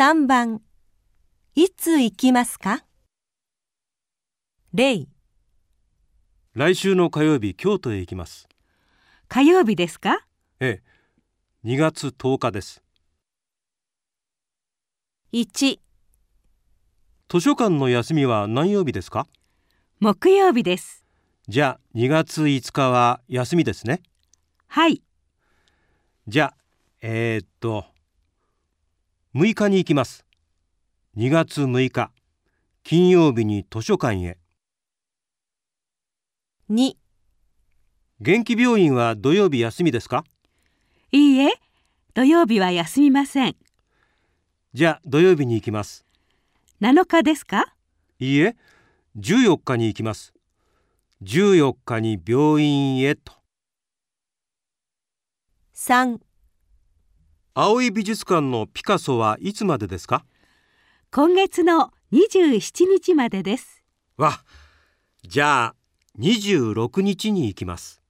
3番。いつ行きますか？例来週の火曜日京都へ行きます。火曜日ですか？ええ。2月10日です。1図書館の休みは何曜日ですか？木曜日です。じゃあ2月5日は休みですね。はい。じゃあえー、っと6日に行きます。2月6日金曜日に図書館へ。2元気病院は土曜日休みですか？いいえ、土曜日は休みません。じゃあ土曜日に行きます。7日ですか？いいえ14日に行きます。14日に病院へと。3青い美術館のピカソはいつまでですか？今月の27日までです。わじゃあ26日に行きます